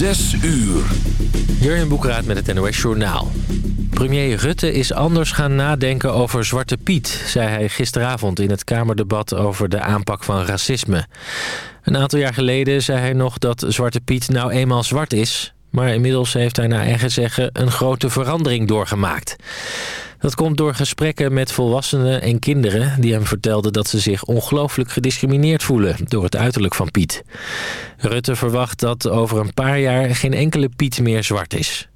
Zes uur. Jurjen Boekraat met het NOS Journaal. Premier Rutte is anders gaan nadenken over Zwarte Piet... zei hij gisteravond in het Kamerdebat over de aanpak van racisme. Een aantal jaar geleden zei hij nog dat Zwarte Piet nou eenmaal zwart is... maar inmiddels heeft hij naar eigen zeggen een grote verandering doorgemaakt. Dat komt door gesprekken met volwassenen en kinderen... die hem vertelden dat ze zich ongelooflijk gediscrimineerd voelen... door het uiterlijk van Piet. Rutte verwacht dat over een paar jaar geen enkele Piet meer zwart is.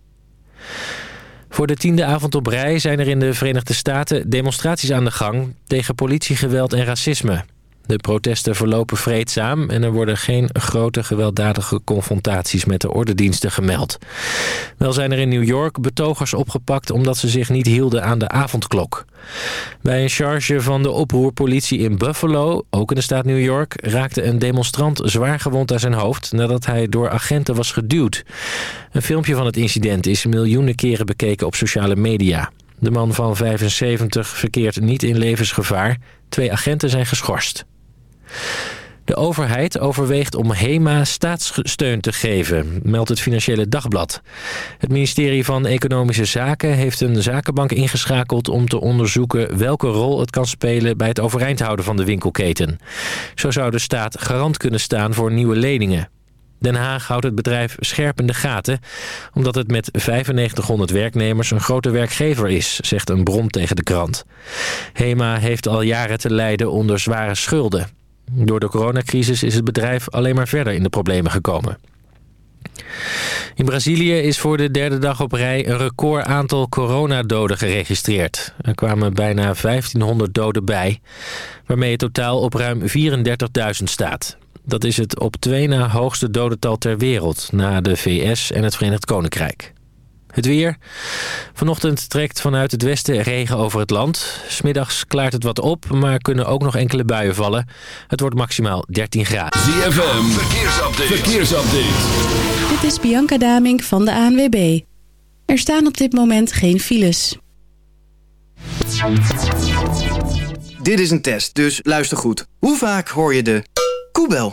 Voor de tiende avond op rij zijn er in de Verenigde Staten demonstraties aan de gang... tegen politiegeweld en racisme. De protesten verlopen vreedzaam en er worden geen grote gewelddadige confrontaties met de ordendiensten gemeld. Wel zijn er in New York betogers opgepakt omdat ze zich niet hielden aan de avondklok. Bij een charge van de oproerpolitie in Buffalo, ook in de staat New York, raakte een demonstrant zwaar gewond aan zijn hoofd nadat hij door agenten was geduwd. Een filmpje van het incident is miljoenen keren bekeken op sociale media. De man van 75 verkeert niet in levensgevaar. Twee agenten zijn geschorst. De overheid overweegt om HEMA staatssteun te geven, meldt het Financiële Dagblad. Het ministerie van Economische Zaken heeft een zakenbank ingeschakeld om te onderzoeken welke rol het kan spelen bij het overeind houden van de winkelketen. Zo zou de staat garant kunnen staan voor nieuwe leningen. Den Haag houdt het bedrijf scherp in de gaten... omdat het met 9500 werknemers een grote werkgever is... zegt een bron tegen de krant. HEMA heeft al jaren te lijden onder zware schulden. Door de coronacrisis is het bedrijf alleen maar verder in de problemen gekomen. In Brazilië is voor de derde dag op rij een record aantal coronadoden geregistreerd. Er kwamen bijna 1500 doden bij, waarmee het totaal op ruim 34.000 staat. Dat is het op twee na hoogste dodental ter wereld, na de VS en het Verenigd Koninkrijk. Het weer. Vanochtend trekt vanuit het westen regen over het land. Smiddags klaart het wat op, maar kunnen ook nog enkele buien vallen. Het wordt maximaal 13 graden. ZFM, verkeersupdate. verkeersupdate. Dit is Bianca Damink van de ANWB. Er staan op dit moment geen files. Dit is een test, dus luister goed. Hoe vaak hoor je de koebel?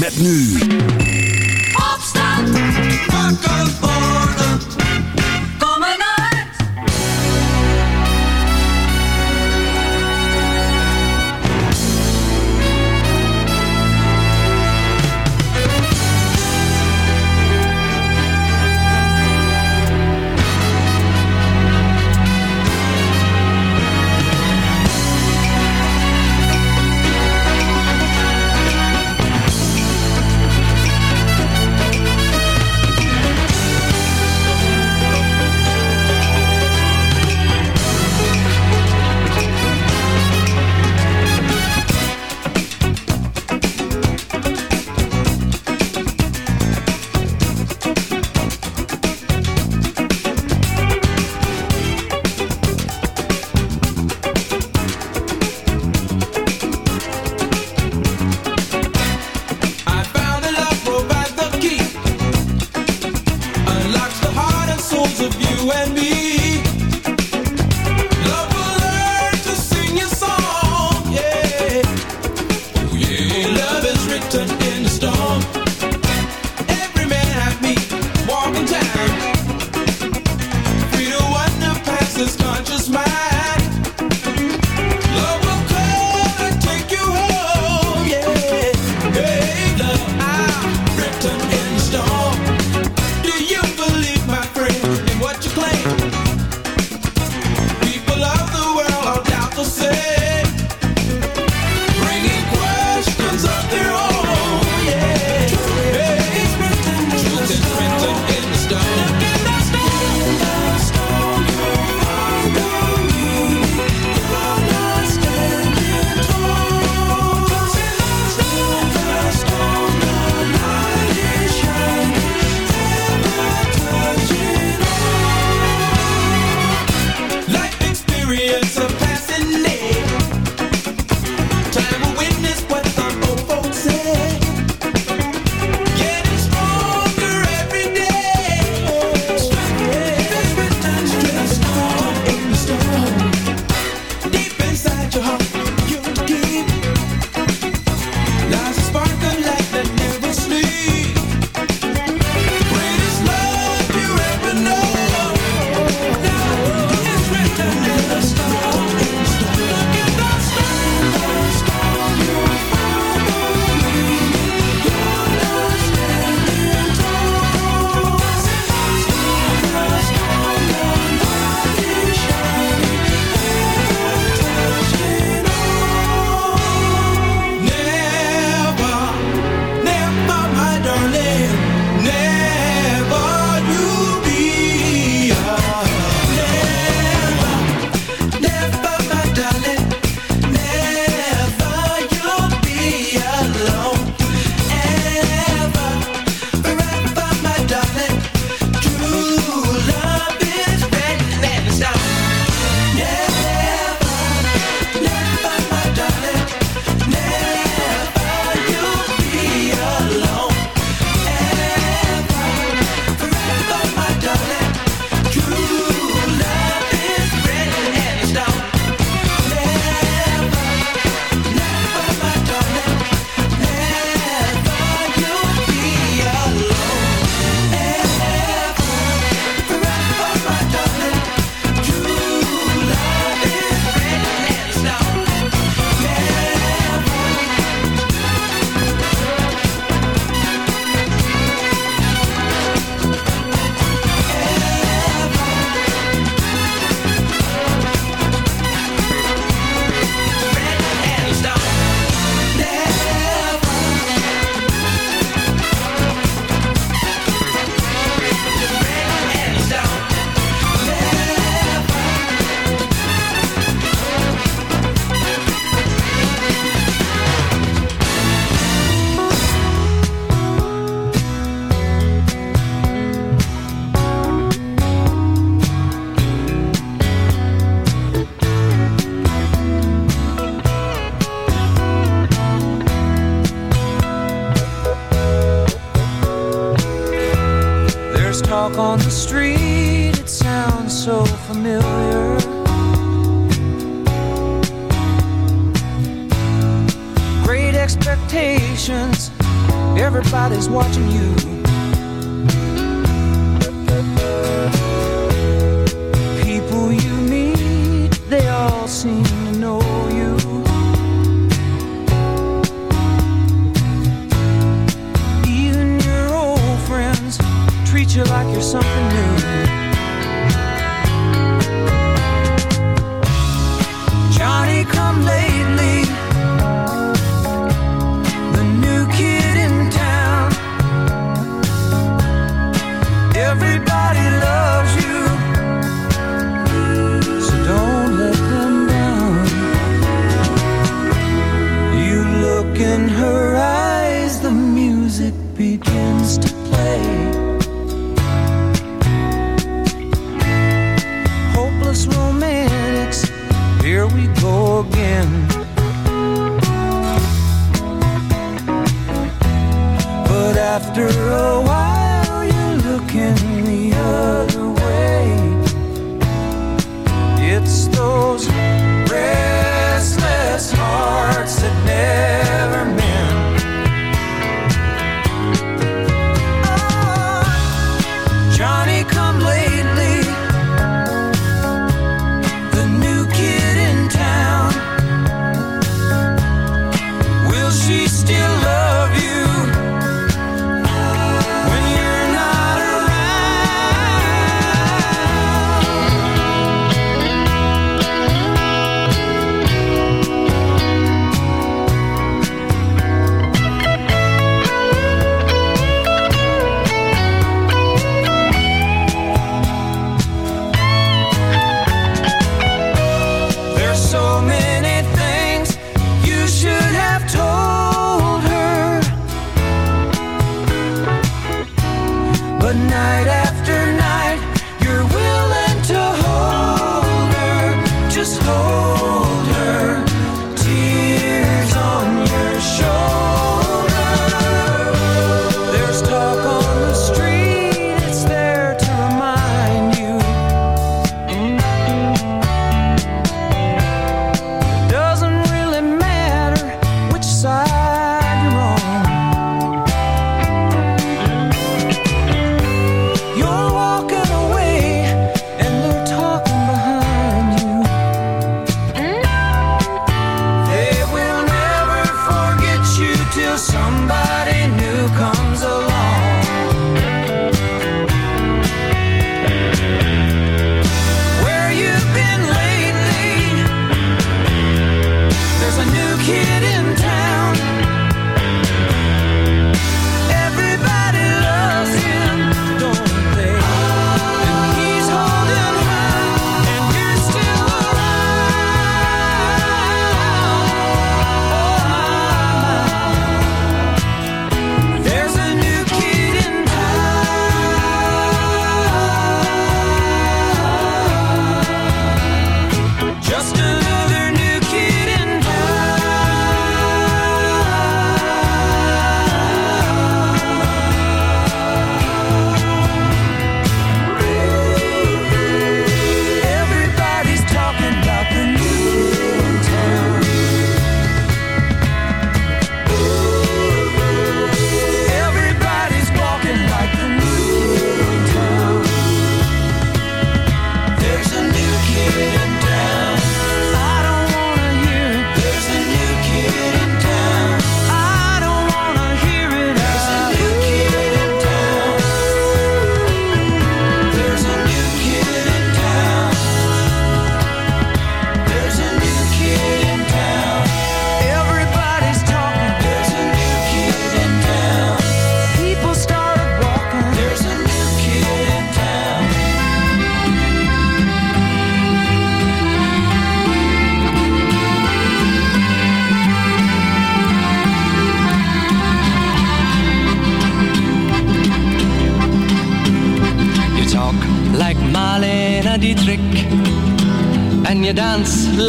Met nu. Opstand. Wakker worden.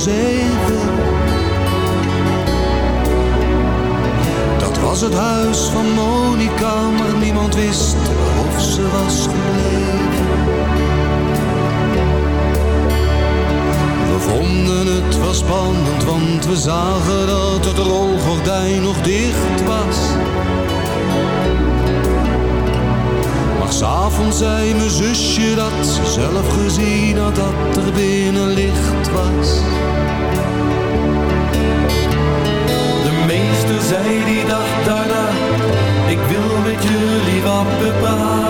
zeven. Dat was het huis van Monica, maar niemand wist of ze was gebleven. We vonden het was spannend, want we zagen dat het rolgordijn nog dicht was. S'avonds zei mijn zusje dat ze zelf gezien had dat er binnen licht was. De meester zei die dag daarna, ik wil met jullie wat bepraten.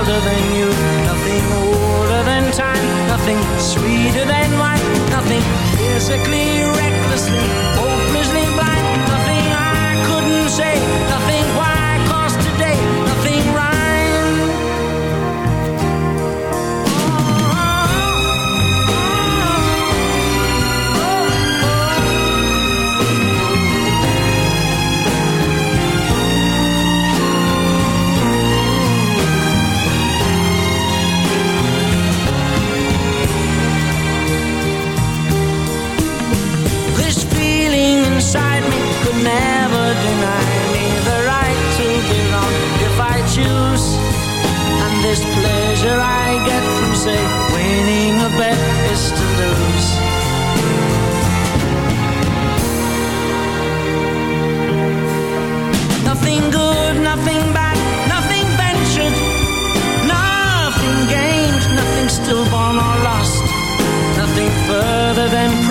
nothing sweeter than wine, nothing physically, recklessly, This pleasure I get from, say, winning a bet is to lose. Nothing good, nothing bad, nothing ventured, nothing gained, nothing stillborn or lost. Nothing further than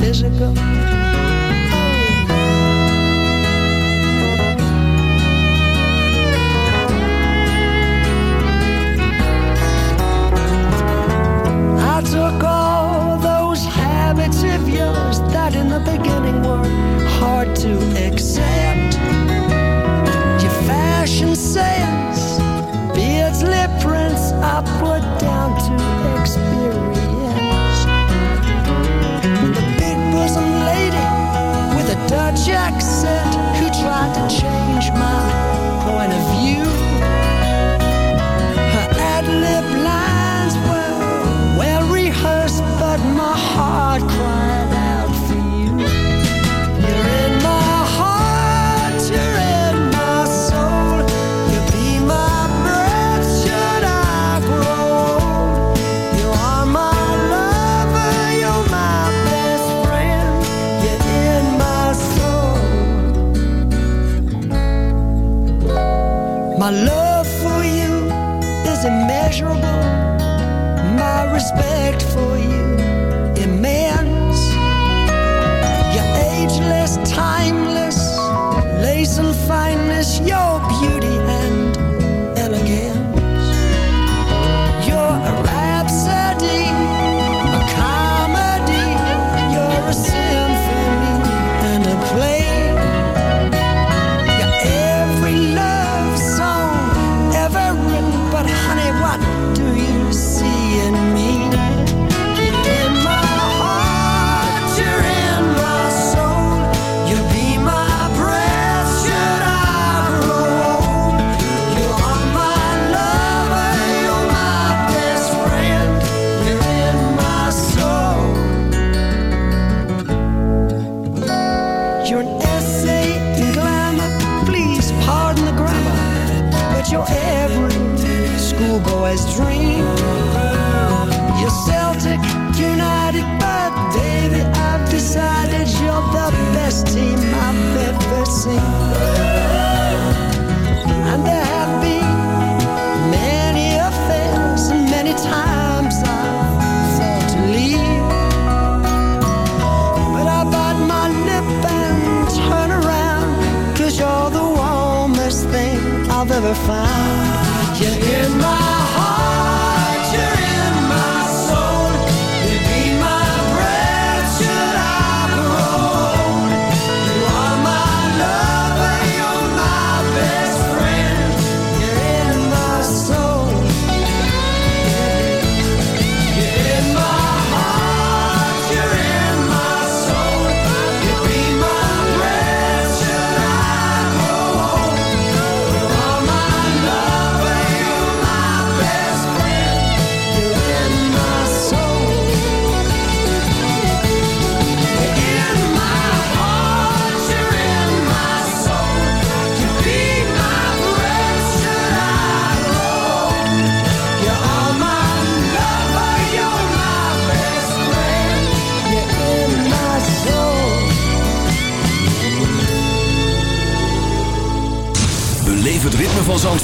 Physical. I took all those habits of yours that in the beginning were hard to accept. Your fashion sense. Jack it, who tried to change.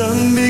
sun begins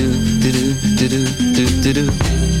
do do do do